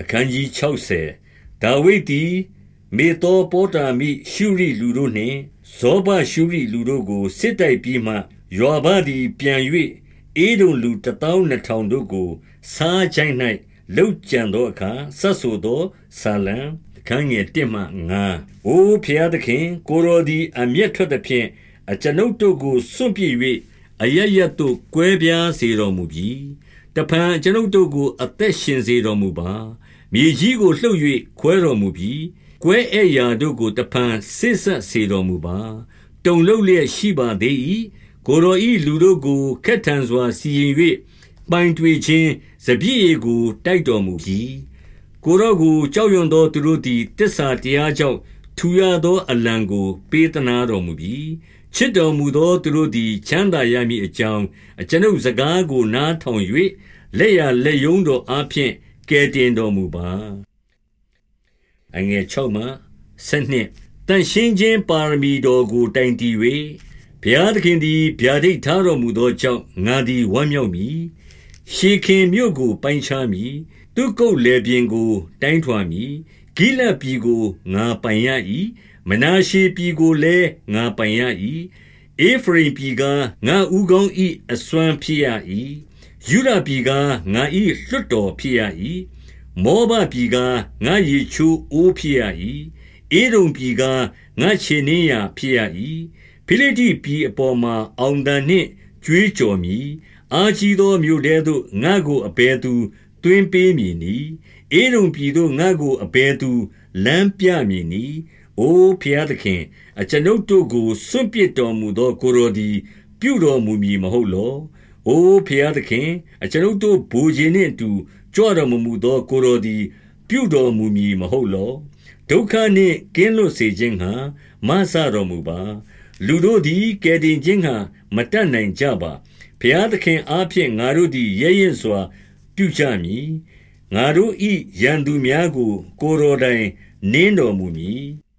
အခန်းကြီး60ဒါဝိဒ်သည်မေသောပေါတာမိရှုရိလူတို့နှင့်ဇောဘရှုရိလူတို့ကိုစစ်တိုက်ပြီးမှယွာဘသည်ပြန်၍အေဒုံလူ12000တို့ကို စားချိုင်း၌လှုပ်ကြံသောအခါဆက်ဆိုသောဆာလံခန်းငယ်1မှ9အိုဖျားသခင် ကိုရောဒီအမျက်ထွက်သည်ဖြင့်အကျွန်ုပ်တို့ကိုစွန့်ပစ်၍အရရတ်တို့ကွဲပြားစေတော်မူပြီတဖန်ကျွန်ုပ်တို့ကို အသက်ရှင်စေတော်မူပါ မြေကြီးကိုလှုပ်၍ခွဲတော်မူပြီးကွဲဧရာတို့ကိုတဖန်ဆစ်ဆက်စေတော်မူပါတုံလုံးလျက်ရှိပါသေး၏ကိုရောဤလူတို့ကိုခက်ထန်စွာစီရင်၍ပိုင်တွေခြင်းစပြည့်ရီကိုတိုက်တော်မူပြီးကိုရောကိုကြောက်ရွံ့သောသူတို့သည်တစ္ဆာတရားကြောင့်ထူရသောအလံကို ပေးသနာတော်မူပြီးချစ်တော်မူသောသူတို့သည်ချမ်းသာရမည်အကြောင်းအကျွန်ုပ်စကားကိုနားထောင်၍လက်ရလက်ယုံတော်အားဖြင့် ကယ်တင်တော်မူပါအငယ်6မှ7တန်ရှင်းခြင်းပါရမီတော်ကိုတိုင်တည်၍ဘုရားသခင်သည်ဗျာဒိတ်ထားတော်မူသောကြောင့်ငါသည်ဝမ်းမြောက်မည်ရှေခင်မြို့ကိုပိုင်းခြားမည်သူကုတ်လေပြင်းကိုတိုင်းထွာမည်ဂိလပြည်ကိုငါပိုင်ရ၏မနာရှေပြည်ကိုလည်းငါပိုင်ရ၏အေဖရိမ်ပြည်ကငါဥကောင်း၏အစွမ်းဖြစ်ရ၏ ယုဒပြည်ကငါ၏လွတ်တော်ဖြစ်ရ၏မောဘပြည်ကငါရေချိုးအိုးဖြစ်ရ၏အေဒုံပြည်ကငါခြေနှင်းရာဖြစ်ရ၏ဖိလိတိပြည်အပေါ်မှာအောင်တန်နှင့်ကြွေးကြော်မည်အာကြီးသောမြို့တဲသို့ငါကိုအဘယ်သူတွင်ပေးမည်နီအေဒုံပြည်သို့ငါကိုအဘယ်သူလမ်းပြမည်နီအိုဖျားသခင်အကျွန်ုပ်တို့ကိုစွန့်ပစ်တော်မူသောကိုရောသည်ပြုတော်မူမည်မဟုတ်လော။ အိုဖျားသခင် အကျွန်ုပ်တို့ဘူခြင်းနှင့်အတူ ကြွတော်မမူသော ကိုတော်သည် ပြုတော်မူမည် မဟုတ်လော။ဒုက္ခနှင့် ကင်းလွတ်စေခြင်းငှာမဆတော်မူပါ။လူတို့သည် ကယ်တင်ခြင်းငှာမတတ်နိုင်ကြပါ။ဖျားသခင်အားဖြင့် ငါတို့သည် ရဲရင်စွာ ပြုကြမည်။ငါတို့ဤရန်သူများကို ကိုတော်တိုင် နင်းတော်မူမည်။